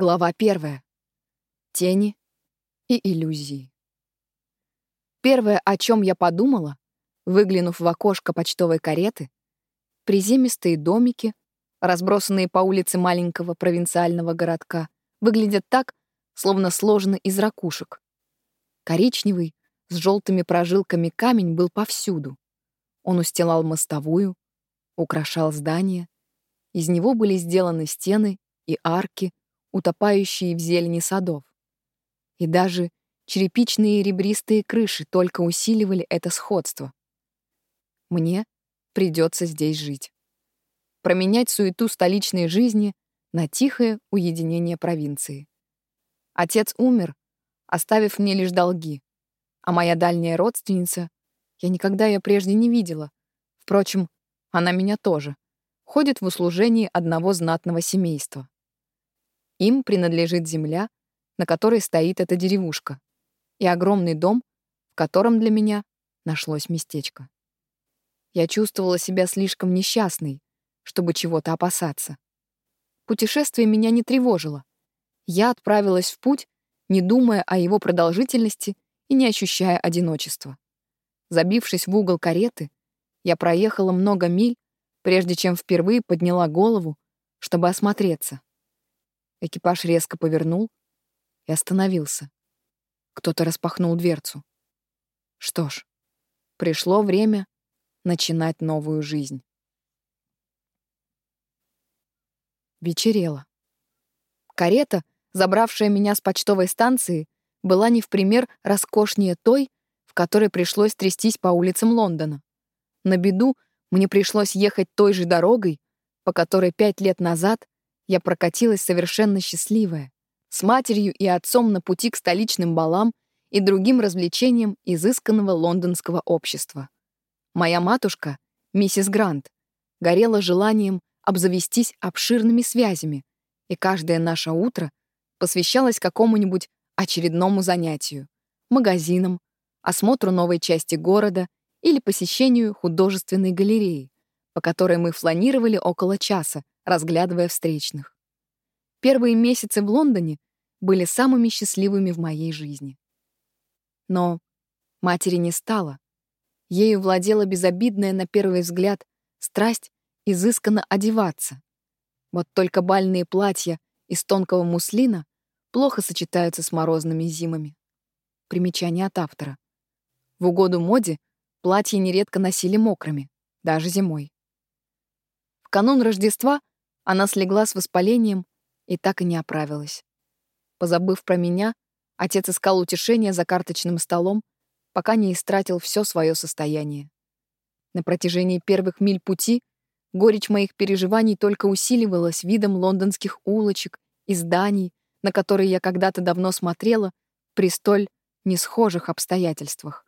Глава первая. Тени и иллюзии. Первое, о чем я подумала, выглянув в окошко почтовой кареты, приземистые домики, разбросанные по улице маленького провинциального городка, выглядят так, словно сложены из ракушек. Коричневый, с желтыми прожилками камень был повсюду. Он устилал мостовую, украшал здания. Из него были сделаны стены и арки, утопающие в зелени садов. И даже черепичные ребристые крыши только усиливали это сходство. Мне придется здесь жить. Променять суету столичной жизни на тихое уединение провинции. Отец умер, оставив мне лишь долги, а моя дальняя родственница, я никогда ее прежде не видела. Впрочем, она меня тоже, ходит в услужении одного знатного семейства. Им принадлежит земля, на которой стоит эта деревушка, и огромный дом, в котором для меня нашлось местечко. Я чувствовала себя слишком несчастной, чтобы чего-то опасаться. Путешествие меня не тревожило. Я отправилась в путь, не думая о его продолжительности и не ощущая одиночества. Забившись в угол кареты, я проехала много миль, прежде чем впервые подняла голову, чтобы осмотреться. Экипаж резко повернул и остановился. Кто-то распахнул дверцу. Что ж, пришло время начинать новую жизнь. Вечерело. Карета, забравшая меня с почтовой станции, была не в пример роскошнее той, в которой пришлось трястись по улицам Лондона. На беду мне пришлось ехать той же дорогой, по которой пять лет назад я прокатилась совершенно счастливая, с матерью и отцом на пути к столичным балам и другим развлечениям изысканного лондонского общества. Моя матушка, миссис Грант, горела желанием обзавестись обширными связями, и каждое наше утро посвящалось какому-нибудь очередному занятию — магазинам, осмотру новой части города или посещению художественной галереи, по которой мы фланировали около часа, разглядывая встречных. Первые месяцы в Лондоне были самыми счастливыми в моей жизни. Но матери не стало. Ею владела безобидная на первый взгляд страсть изысканно одеваться. Вот только бальные платья из тонкого муслина плохо сочетаются с морозными зимами. Примечание от автора. В угоду моде платья нередко носили мокрыми, даже зимой. В канун Рождества она слегла с воспалением и так и не оправилась. Позабыв про меня, отец искал утешения за карточным столом, пока не истратил все свое состояние. На протяжении первых миль пути горечь моих переживаний только усиливалась видом лондонских улочек и зданий, на которые я когда-то давно смотрела при столь несхожих обстоятельствах.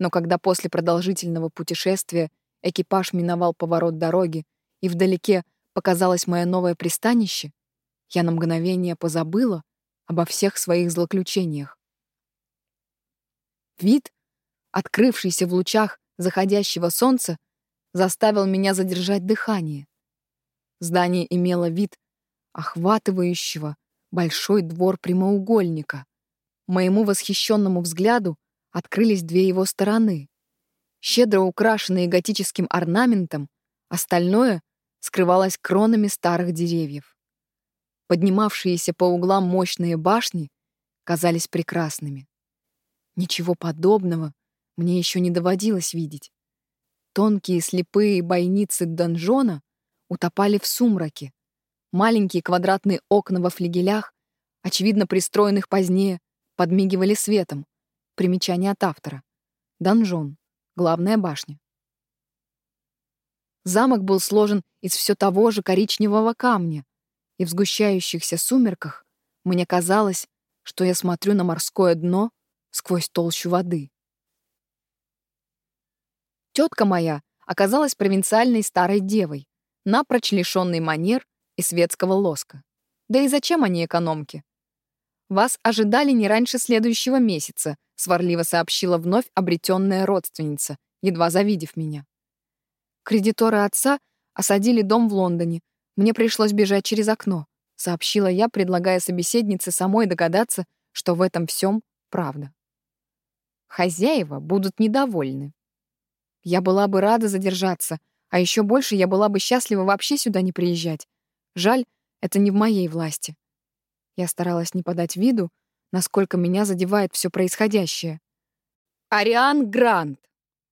Но когда после продолжительного путешествия экипаж миновал поворот дороги и вдалеке показалось мое новое пристанище, я на мгновение позабыла обо всех своих злоключениях. Вид, открывшийся в лучах заходящего солнца, заставил меня задержать дыхание. Здание имело вид охватывающего большой двор прямоугольника. Моему восхищенному взгляду открылись две его стороны. Щедро украшенные готическим орнаментом, остальное скрывалась кронами старых деревьев. Поднимавшиеся по углам мощные башни казались прекрасными. Ничего подобного мне еще не доводилось видеть. Тонкие слепые бойницы донжона утопали в сумраке. Маленькие квадратные окна во флигелях, очевидно пристроенных позднее, подмигивали светом. Примечание от автора. Донжон. Главная башня. Замок был сложен из все того же коричневого камня, и в сгущающихся сумерках мне казалось, что я смотрю на морское дно сквозь толщу воды. Тетка моя оказалась провинциальной старой девой, напрочь лишенной манер и светского лоска. Да и зачем они экономки? «Вас ожидали не раньше следующего месяца», сварливо сообщила вновь обретенная родственница, едва завидев меня. Кредиторы отца осадили дом в Лондоне. Мне пришлось бежать через окно. сообщила я, предлагая собеседнице самой догадаться, что в этом всем правда. Хозяева будут недовольны. Я была бы рада задержаться, а еще больше я была бы счастлива вообще сюда не приезжать. Жаль, это не в моей власти. Я старалась не подать виду, насколько меня задевает все происходящее. «Ариан Грант,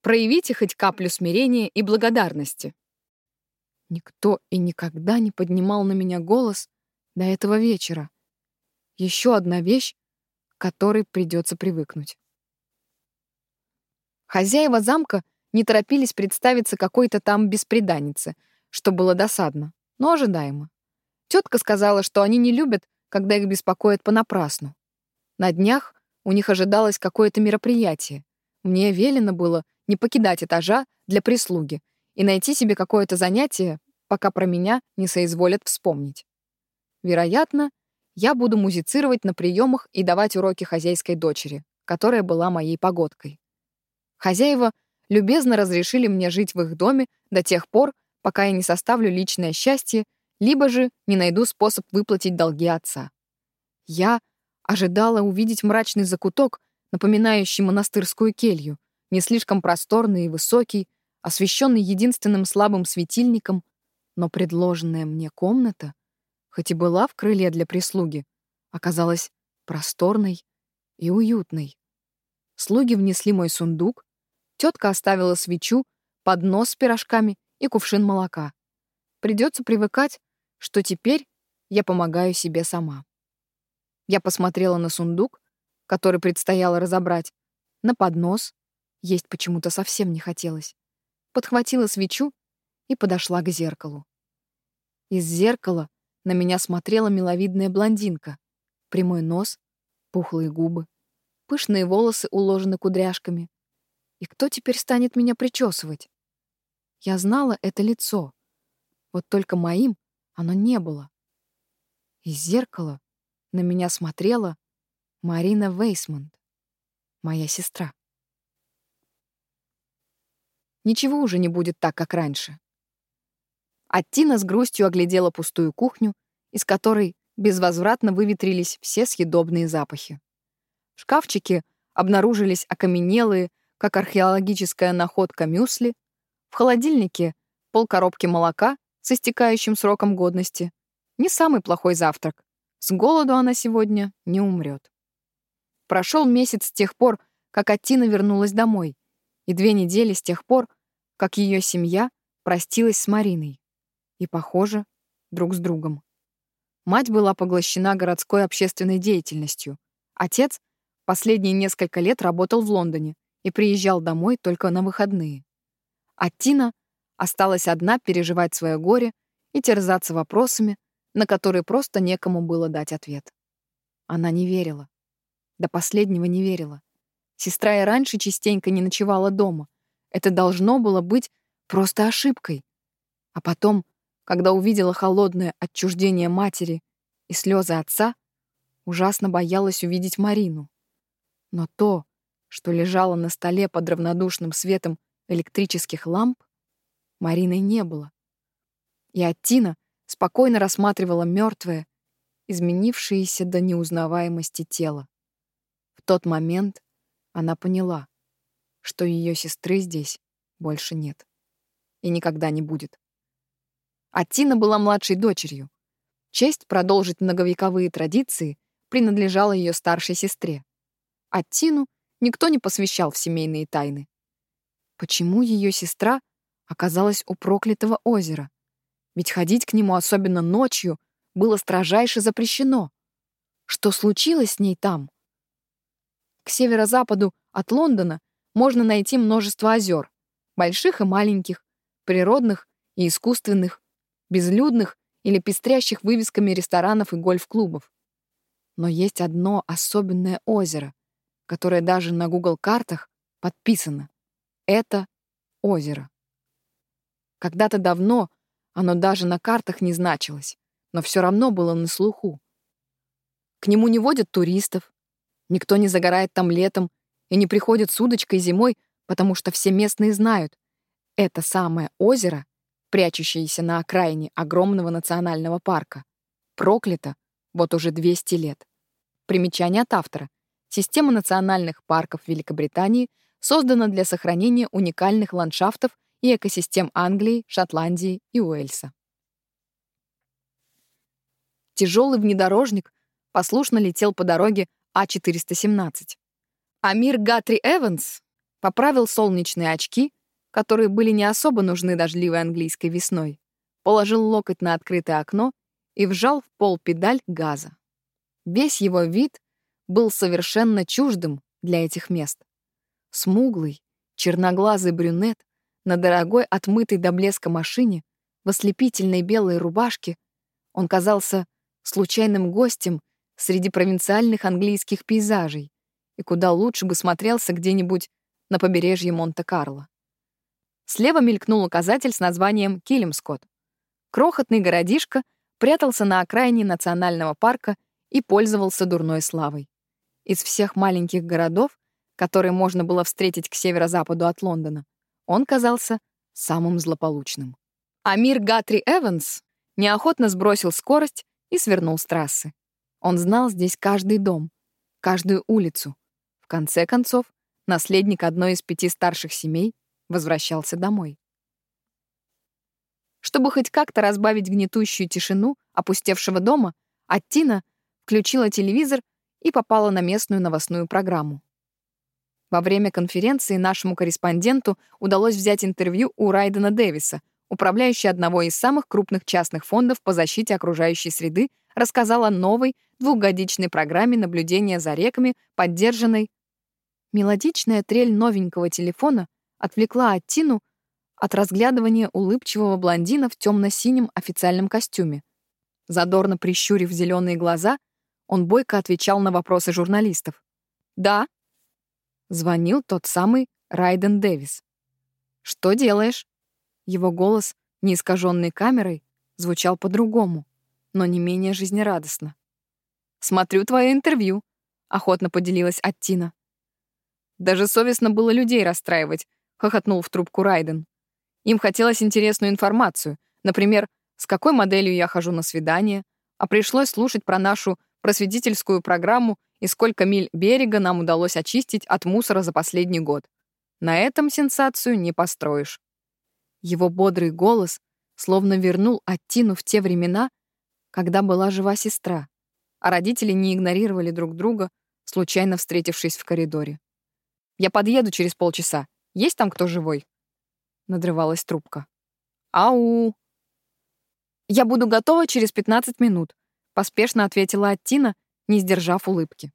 проявите хоть каплю смирения и благодарности». Никто и никогда не поднимал на меня голос до этого вечера. Еще одна вещь, к которой придется привыкнуть. Хозяева замка не торопились представиться какой-то там беспреданнице, что было досадно, но ожидаемо. Тетка сказала, что они не любят, когда их беспокоят понапрасну. На днях у них ожидалось какое-то мероприятие. Мне велено было не покидать этажа для прислуги и найти себе какое-то занятие, пока про меня не соизволят вспомнить. Вероятно, я буду музицировать на приемах и давать уроки хозяйской дочери, которая была моей погодкой. Хозяева любезно разрешили мне жить в их доме до тех пор, пока я не составлю личное счастье, либо же не найду способ выплатить долги отца. Я ожидала увидеть мрачный закуток, напоминающий монастырскую келью, не слишком просторный и высокий, освещенный единственным слабым светильником, но предложенная мне комната, хоть и была в крыле для прислуги, оказалась просторной и уютной. Слуги внесли мой сундук, тетка оставила свечу, поднос с пирожками и кувшин молока. Придется привыкать, что теперь я помогаю себе сама. Я посмотрела на сундук, который предстояло разобрать, на поднос, есть почему-то совсем не хотелось, подхватила свечу и подошла к зеркалу. Из зеркала на меня смотрела миловидная блондинка. Прямой нос, пухлые губы, пышные волосы уложены кудряшками. И кто теперь станет меня причесывать? Я знала это лицо. Вот только моим оно не было. Из зеркала на меня смотрела Марина Вейсмонт, моя сестра. Ничего уже не будет так, как раньше. А Тина с грустью оглядела пустую кухню, из которой безвозвратно выветрились все съедобные запахи. В шкафчике обнаружились окаменелые, как археологическая находка мюсли, в холодильнике полкоробки молока с истекающим сроком годности. Не самый плохой завтрак, с голоду она сегодня не умрет. Прошел месяц с тех пор, как Аттина вернулась домой, и две недели с тех пор, как ее семья простилась с Мариной. И, похоже, друг с другом. Мать была поглощена городской общественной деятельностью. Отец последние несколько лет работал в Лондоне и приезжал домой только на выходные. А Тина осталась одна переживать свое горе и терзаться вопросами, на которые просто некому было дать ответ. Она не верила. До последнего не верила. Сестра и раньше частенько не ночевала дома. Это должно было быть просто ошибкой. А потом, когда увидела холодное отчуждение матери и слезы отца, ужасно боялась увидеть Марину. Но то, что лежало на столе под равнодушным светом электрических ламп, Мариной не было. И Аттина спокойно рассматривала мертвое, изменившееся до неузнаваемости тело. В тот момент она поняла, что ее сестры здесь больше нет и никогда не будет. А Тина была младшей дочерью. Честь продолжить многовековые традиции принадлежала ее старшей сестре. А Тину никто не посвящал в семейные тайны. Почему ее сестра оказалась у проклятого озера? ведь ходить к нему, особенно ночью, было строжайше запрещено. Что случилось с ней там? К северо-западу от Лондона можно найти множество озер, больших и маленьких, природных и искусственных, безлюдных или пестрящих вывесками ресторанов и гольф-клубов. Но есть одно особенное озеро, которое даже на Google-картах подписано. Это озеро. Когда-то давно оно даже на картах не значилось, но все равно было на слуху. К нему не водят туристов, никто не загорает там летом и не приходит с удочкой зимой, потому что все местные знают, это самое озеро, прячущееся на окраине огромного национального парка, проклята вот уже 200 лет. Примечание от автора. Система национальных парков Великобритании создана для сохранения уникальных ландшафтов и экосистем Англии, Шотландии и Уэльса. Тяжелый внедорожник послушно летел по дороге А417. Амир Гатри Эванс поправил солнечные очки, которые были не особо нужны дождливой английской весной, положил локоть на открытое окно и вжал в пол педаль газа. Весь его вид был совершенно чуждым для этих мест. Смуглый, черноглазый брюнет на дорогой, отмытой до блеска машине, в ослепительной белой рубашке, он казался случайным гостем среди провинциальных английских пейзажей и куда лучше бы смотрелся где-нибудь на побережье Монте-Карло. Слева мелькнул указатель с названием Килимскот. Крохотный городишко прятался на окраине национального парка и пользовался дурной славой. Из всех маленьких городов, которые можно было встретить к северо-западу от Лондона, он казался самым злополучным. Амир Гатри Эванс неохотно сбросил скорость и свернул с трассы. Он знал здесь каждый дом, каждую улицу. Конце концов, наследник одной из пяти старших семей возвращался домой. Чтобы хоть как-то разбавить гнетущую тишину опустевшего дома, Аттина включила телевизор и попала на местную новостную программу. Во время конференции нашему корреспонденту удалось взять интервью у Райдена Дэвиса, управляющий одного из самых крупных частных фондов по защите окружающей среды, рассказал о новой двухгодичной программе наблюдения за реками, поддержанной. Мелодичная трель новенького телефона отвлекла Аттину от разглядывания улыбчивого блондина в темно-синем официальном костюме. Задорно прищурив зеленые глаза, он бойко отвечал на вопросы журналистов. «Да», Звонил тот самый Райден Дэвис. «Что делаешь?» Его голос, не искаженный камерой, звучал по-другому, но не менее жизнерадостно. «Смотрю твое интервью», — охотно поделилась Аттина. «Даже совестно было людей расстраивать», — хохотнул в трубку Райден. «Им хотелось интересную информацию, например, с какой моделью я хожу на свидание, а пришлось слушать про нашу просветительскую программу и сколько миль берега нам удалось очистить от мусора за последний год. На этом сенсацию не построишь. Его бодрый голос словно вернул Аттину в те времена, когда была жива сестра, а родители не игнорировали друг друга, случайно встретившись в коридоре. «Я подъеду через полчаса. Есть там кто живой?» Надрывалась трубка. «Ау!» «Я буду готова через 15 минут», — поспешно ответила Аттина, не сдержав улыбки.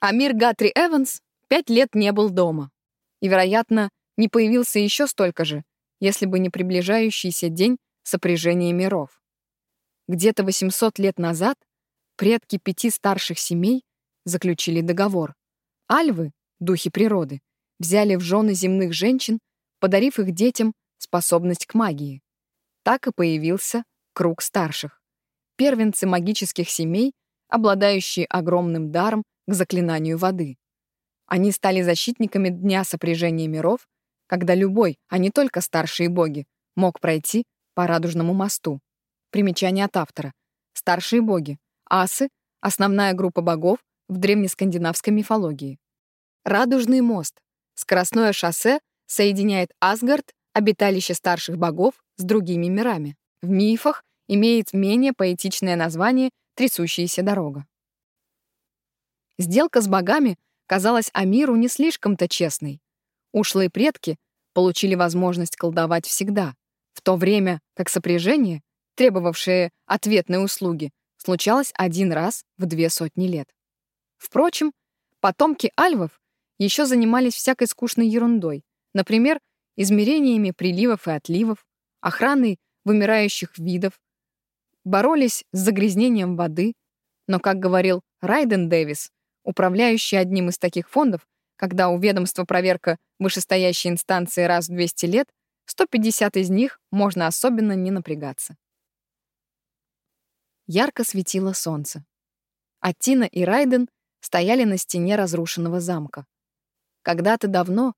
Амир Гатри Эванс пять лет не был дома. И, вероятно, не появился еще столько же, если бы не приближающийся день сопряжения миров. Где-то 800 лет назад предки пяти старших семей заключили договор. Альвы, духи природы, взяли в жены земных женщин, подарив их детям способность к магии. Так и появился круг старших. Первенцы магических семей — обладающие огромным даром к заклинанию воды. Они стали защитниками Дня сопряжения миров, когда любой, а не только старшие боги, мог пройти по Радужному мосту. Примечание от автора. Старшие боги. Асы — основная группа богов в древнескандинавской мифологии. Радужный мост. Скоростное шоссе соединяет Асгард, обиталище старших богов, с другими мирами. В мифах имеет менее поэтичное название трясущаяся дорога. Сделка с богами казалась Амиру не слишком-то честной. Ушлые предки получили возможность колдовать всегда, в то время как сопряжение, требовавшее ответной услуги, случалось один раз в две сотни лет. Впрочем, потомки альвов еще занимались всякой скучной ерундой, например, измерениями приливов и отливов, охраной вымирающих видов, боролись с загрязнением воды, но, как говорил Райден Дэвис, управляющий одним из таких фондов, когда у ведомства проверка вышестоящей инстанции раз в 200 лет, 150 из них можно особенно не напрягаться. Ярко светило солнце. А Тина и Райден стояли на стене разрушенного замка. Когда-то давно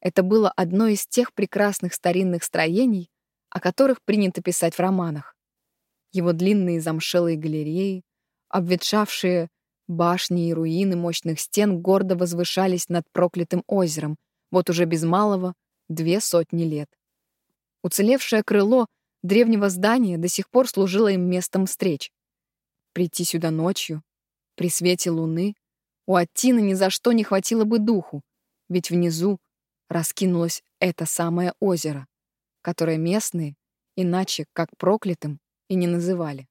это было одно из тех прекрасных старинных строений, о которых принято писать в романах. Его длинные замшелые галереи, обветшавшие башни и руины мощных стен гордо возвышались над проклятым озером, вот уже без малого две сотни лет. Уцелевшее крыло древнего здания до сих пор служило им местом встреч. Прийти сюда ночью, при свете луны, у Аттины ни за что не хватило бы духу, ведь внизу раскинулось это самое озеро, которое местные, иначе как проклятым, и не называли.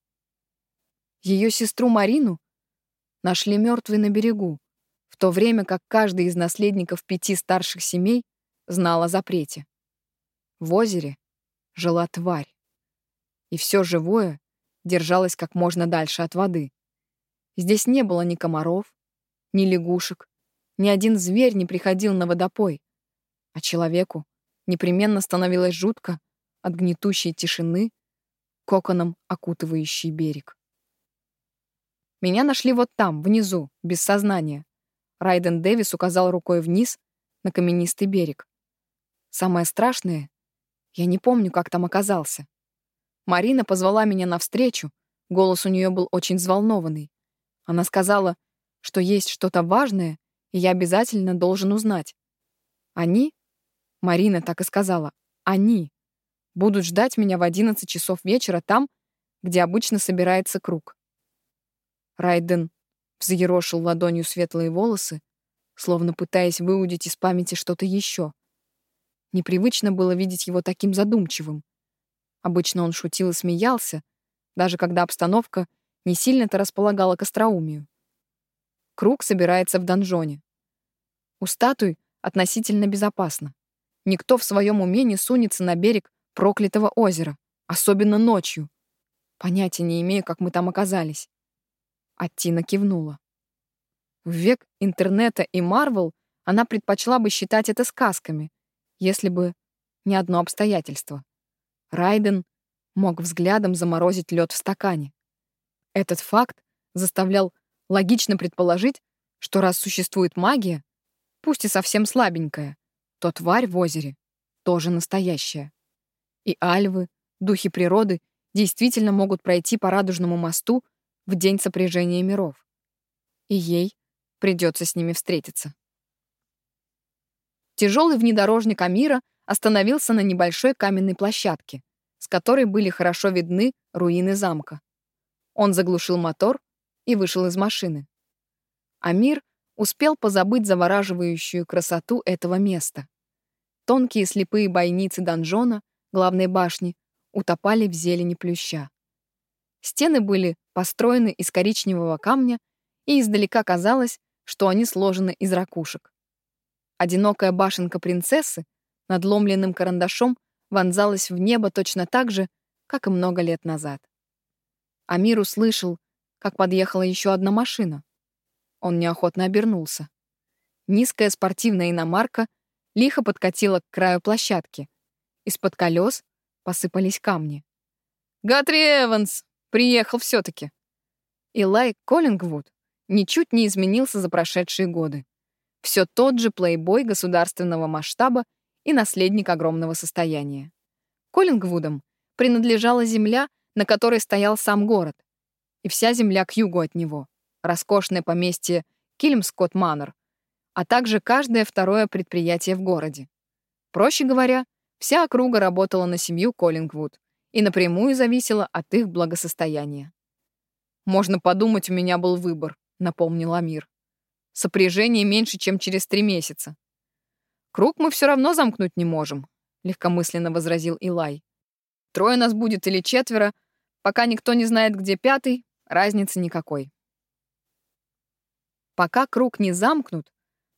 Ее сестру Марину нашли мертвой на берегу, в то время как каждый из наследников пяти старших семей знал о запрете. В озере жила тварь, и все живое держалось как можно дальше от воды. Здесь не было ни комаров, ни лягушек, ни один зверь не приходил на водопой, а человеку непременно становилось жутко от гнетущей тишины, коконом окутывающий берег. Меня нашли вот там, внизу, без сознания. Райден Дэвис указал рукой вниз на каменистый берег. Самое страшное, я не помню, как там оказался. Марина позвала меня навстречу, голос у нее был очень взволнованный. Она сказала, что есть что-то важное, я обязательно должен узнать. Они, Марина так и сказала, они будут ждать меня в 11 часов вечера там, где обычно собирается круг. Райден взъерошил ладонью светлые волосы, словно пытаясь выудить из памяти что-то еще. Непривычно было видеть его таким задумчивым. Обычно он шутил и смеялся, даже когда обстановка не сильно-то располагала к остроумию. Круг собирается в донжоне. У статуй относительно безопасно. Никто в своем уме не сунется на берег проклятого озера, особенно ночью. Понятия не имею, как мы там оказались. А Тина кивнула. В век интернета и Марвел она предпочла бы считать это сказками, если бы не одно обстоятельство. Райден мог взглядом заморозить лед в стакане. Этот факт заставлял логично предположить, что раз существует магия, пусть и совсем слабенькая, то тварь в озере тоже настоящая. И альвы, духи природы, действительно могут пройти по радужному мосту в день сопряжения миров. И ей придется с ними встретиться. Тяжелый внедорожник Амира остановился на небольшой каменной площадке, с которой были хорошо видны руины замка. Он заглушил мотор и вышел из машины. Амир успел позабыть завораживающую красоту этого места. Тонкие слепые бойницы донжона, главной башни, утопали в зелени плюща. Стены были построены из коричневого камня, и издалека казалось, что они сложены из ракушек. Одинокая башенка принцессы надломленным карандашом вонзалась в небо точно так же, как и много лет назад. Амир услышал, как подъехала еще одна машина. Он неохотно обернулся. Низкая спортивная иномарка лихо подкатила к краю площадки. Из-под колес посыпались камни. «Гатри Эванс! Приехал все-таки!» Илай Коллингвуд ничуть не изменился за прошедшие годы. Все тот же плейбой государственного масштаба и наследник огромного состояния. Коллингвудам принадлежала земля, на которой стоял сам город, и вся земля к югу от него, роскошное поместье Кильмскот Манор, а также каждое второе предприятие в городе. Проще говоря, вся округа работала на семью Коллингвуд и напрямую зависела от их благосостояния. «Можно подумать, у меня был выбор», — напомнил Амир. «Сопряжение меньше, чем через три месяца». «Круг мы все равно замкнуть не можем», — легкомысленно возразил Илай. «Трое нас будет или четверо, пока никто не знает, где пятый, разницы никакой». «Пока круг не замкнут,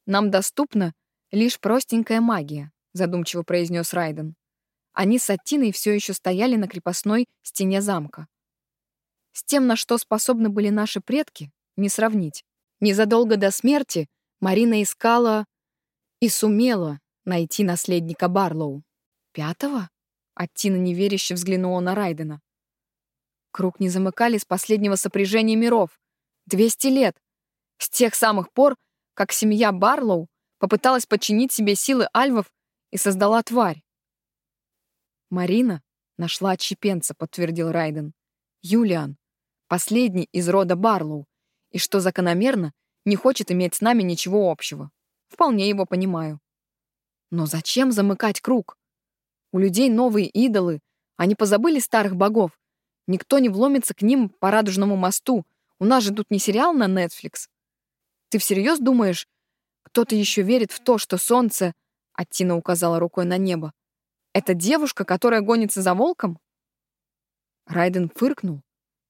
нам доступна лишь простенькая магия», — задумчиво произнес Райден. Они с Аттиной все еще стояли на крепостной стене замка. С тем, на что способны были наши предки, не сравнить. Незадолго до смерти Марина искала и сумела найти наследника Барлоу. Пятого? Аттина неверяще взглянула на Райдена. Круг не замыкали с последнего сопряжения миров. Двести лет. С тех самых пор, как семья Барлоу попыталась подчинить себе силы альвов и создала тварь. «Марина нашла отщепенца», — подтвердил Райден. Юлиан, последний из рода Барлоу, и что закономерно, не хочет иметь с нами ничего общего. Вполне его понимаю. Но зачем замыкать круг? У людей новые идолы, они позабыли старых богов. Никто не вломится к ним по радужному мосту. У нас же тут не сериал на Netflix. Ты всерьез думаешь, кто-то еще верит в то, что солнце, а Тина указала рукой на небо, это девушка, которая гонится за волком? Райден фыркнул,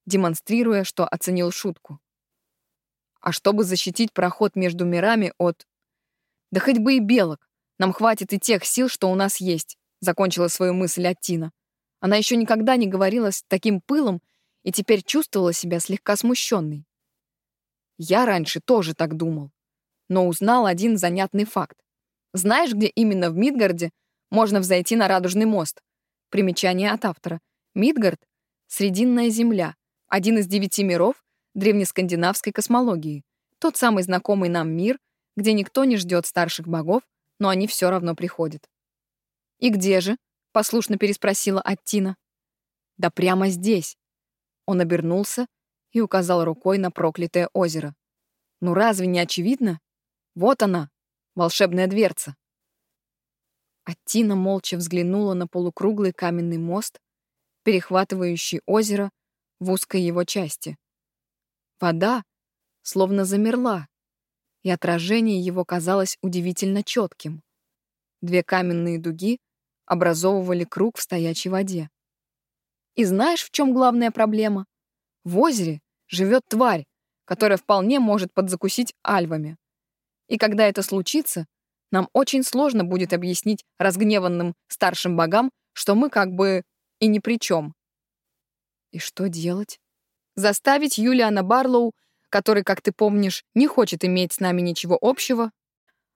демонстрируя, что оценил шутку. А чтобы защитить проход между мирами от... Да хоть бы и белок, нам хватит и тех сил, что у нас есть, закончила свою мысль Аттина. Она еще никогда не говорила с таким пылом и теперь чувствовала себя слегка смущенной. Я раньше тоже так думал, но узнал один занятный факт. Знаешь, где именно в Мидгарде можно взойти на Радужный мост? Примечание от автора. Мидгард — Срединная земля, один из девяти миров древнескандинавской космологии, тот самый знакомый нам мир, где никто не ждет старших богов, но они все равно приходят. «И где же?» — послушно переспросила Аттина. «Да прямо здесь». Он обернулся и указал рукой на проклятое озеро. «Ну разве не очевидно? Вот она, волшебная дверца». Аттина молча взглянула на полукруглый каменный мост, перехватывающий озеро в узкой его части. Вода словно замерла, и отражение его казалось удивительно четким. Две каменные дуги образовывали круг в стоячей воде. И знаешь, в чем главная проблема? В озере живет тварь, которая вполне может подзакусить альвами. И когда это случится, нам очень сложно будет объяснить разгневанным старшим богам, что мы как бы и ни при чем. И что делать? Заставить Юлиана Барлоу, который, как ты помнишь, не хочет иметь с нами ничего общего,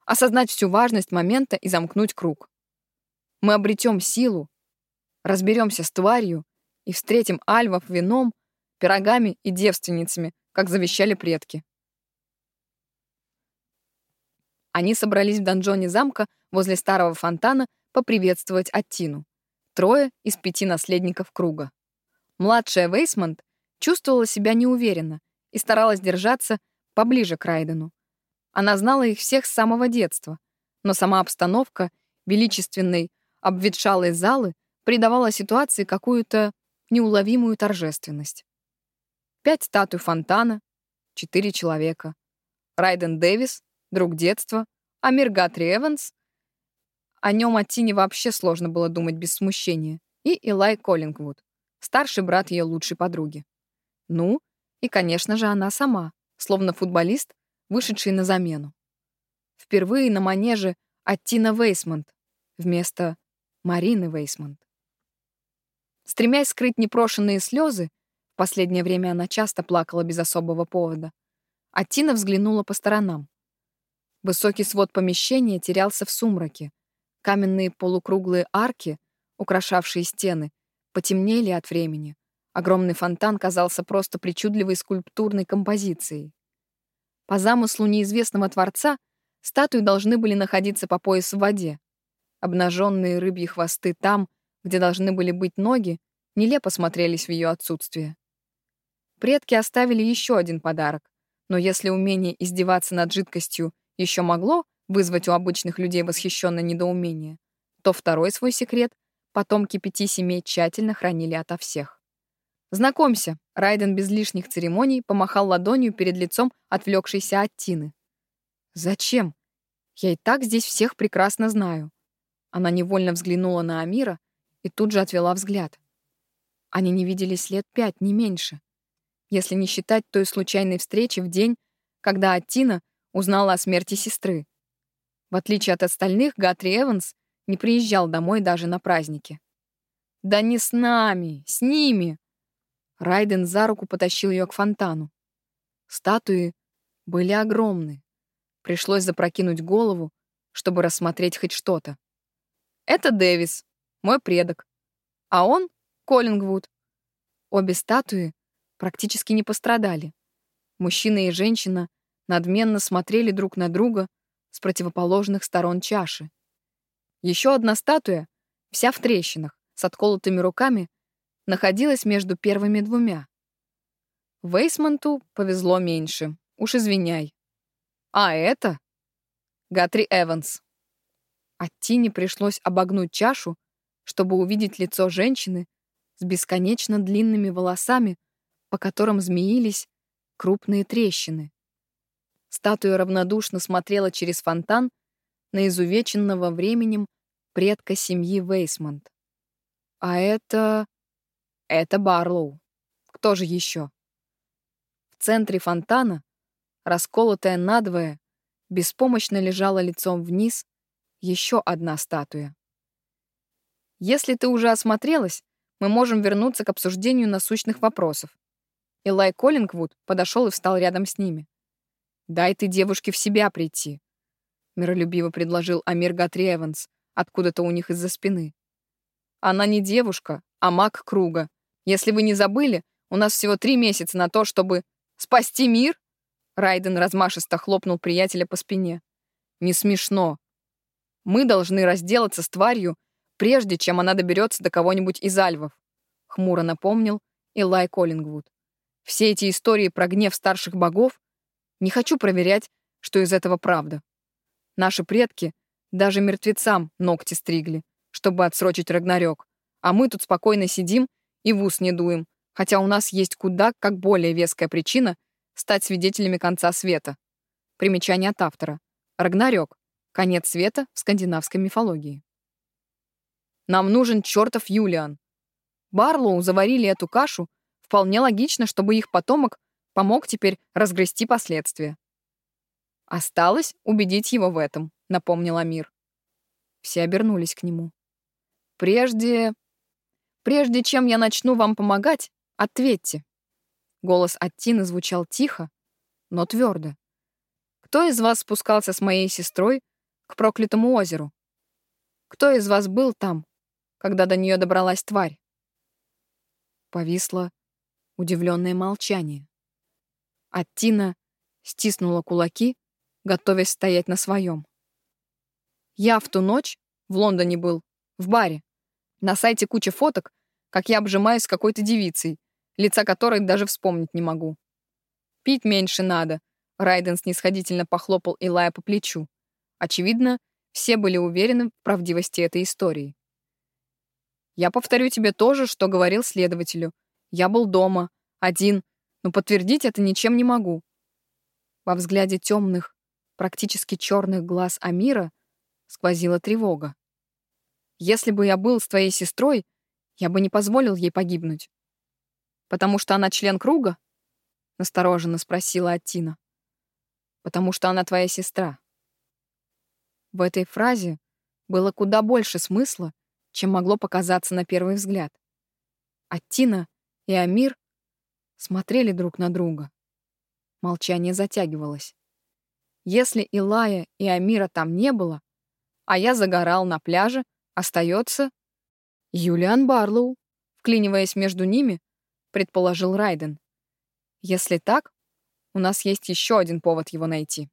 осознать всю важность момента и замкнуть круг. Мы обретем силу, разберемся с тварью и встретим альвов вином, пирогами и девственницами, как завещали предки. Они собрались в донжоне замка возле старого фонтана поприветствовать Аттину. Трое из пяти наследников круга. Младшая Вейсмонт чувствовала себя неуверенно и старалась держаться поближе к Райдену. Она знала их всех с самого детства, но сама обстановка величественной, обветшалой залы придавала ситуации какую-то неуловимую торжественность. Пять статуй фонтана, четыре человека. Райден Дэвис, друг детства, Амир Гатри Эванс. О нем от Тини вообще сложно было думать без смущения. И Илай Коллингвуд, старший брат ее лучшей подруги. Ну, и, конечно же, она сама, словно футболист, вышедший на замену. Впервые на манеже от Тина Вейсмонт вместо Марины Вейсмонт. Стремясь скрыть непрошенные слезы, в последнее время она часто плакала без особого повода, а Тина взглянула по сторонам. Высокий свод помещения терялся в сумраке. Каменные полукруглые арки, украшавшие стены, потемнели от времени, Огромный фонтан казался просто причудливой скульптурной композицией. По замыслу неизвестного творца статуи должны были находиться по пояс в воде. Обнаженные рыбьи хвосты там, где должны были быть ноги, нелепо смотрелись в ее отсутствие. Предки оставили еще один подарок, но если умение издеваться над жидкостью еще могло вызвать у обычных людей восхищенное недоумение, то второй свой секрет потомки пяти семей тщательно хранили ото всех. «Знакомься», — Райден без лишних церемоний помахал ладонью перед лицом отвлекшейся от Тины. «Зачем? Я и так здесь всех прекрасно знаю». Она невольно взглянула на Амира и тут же отвела взгляд. Они не виделись лет пять, не меньше. Если не считать той случайной встречи в день, когда Аттина узнала о смерти сестры. В отличие от остальных, Гатри Эванс не приезжал домой даже на праздники. «Да не с нами, с ними!» Райден за руку потащил ее к фонтану. Статуи были огромны. Пришлось запрокинуть голову, чтобы рассмотреть хоть что-то. Это Дэвис, мой предок. А он — Коллингвуд. Обе статуи практически не пострадали. Мужчина и женщина надменно смотрели друг на друга с противоположных сторон чаши. Еще одна статуя, вся в трещинах, с отколотыми руками, находилась между первыми двумя. Вейсмонту повезло меньше, уж извиняй. А это? Гатри Эванс. А Тине пришлось обогнуть чашу, чтобы увидеть лицо женщины с бесконечно длинными волосами, по которым змеились крупные трещины. Статуя равнодушно смотрела через фонтан на изувеченного временем предка семьи Вейсмонт. А это... это Барлоу. Кто же еще? В центре фонтана, расколотая надвое, беспомощно лежала лицом вниз еще одна статуя. Если ты уже осмотрелась, мы можем вернуться к обсуждению насущных вопросов. Илай Коллингвуд подошел и встал рядом с ними. «Дай ты девушке в себя прийти», — миролюбиво предложил Амир Гатри Эванс, откуда-то у них из-за спины. «Она не девушка, а маг круга. Если вы не забыли, у нас всего три месяца на то, чтобы спасти мир?» Райден размашисто хлопнул приятеля по спине. «Не смешно. Мы должны разделаться с тварью, прежде чем она доберется до кого-нибудь из альвов», — хмуро напомнил Илай Коллингвуд. «Все эти истории про гнев старших богов не хочу проверять, что из этого правда. Наши предки даже мертвецам ногти стригли, чтобы отсрочить Рагнарёк, а мы тут спокойно сидим и в ус не дуем, хотя у нас есть куда как более веская причина стать свидетелями конца света. Примечание от автора. Рагнарёк. Конец света в скандинавской мифологии. Нам нужен чертов Юлиан. Барлоу заварили эту кашу, вполне логично, чтобы их потомок помог теперь разгрести последствия. Осталось убедить его в этом, напомнил Амир. Все обернулись к нему. Прежде... Прежде чем я начну вам помогать, ответьте. Голос Аттины звучал тихо, но твердо. Кто из вас спускался с моей сестрой к проклятому озеру? Кто из вас был там, когда до нее добралась тварь. Повисло удивленное молчание. А Тина стиснула кулаки, готовясь стоять на своем. Я в ту ночь в Лондоне был, в баре. На сайте куча фоток, как я обжимаюсь с какой-то девицей, лица которой даже вспомнить не могу. Пить меньше надо. Райден снисходительно похлопал Илая по плечу. Очевидно, все были уверены в правдивости этой истории. Я повторю тебе то же, что говорил следователю. Я был дома, один, но подтвердить это ничем не могу. Во взгляде темных, практически черных глаз Амира сквозила тревога. Если бы я был с твоей сестрой, я бы не позволил ей погибнуть. Потому что она член круга? Настороженно спросила Аттина. Потому что она твоя сестра. В этой фразе было куда больше смысла, чем могло показаться на первый взгляд. А Тина и Амир смотрели друг на друга. Молчание затягивалось. Если Илая и Амира там не было, а я загорал на пляже, остается Юлиан Барлоу, вклиниваясь между ними, предположил Райден. Если так, у нас есть еще один повод его найти.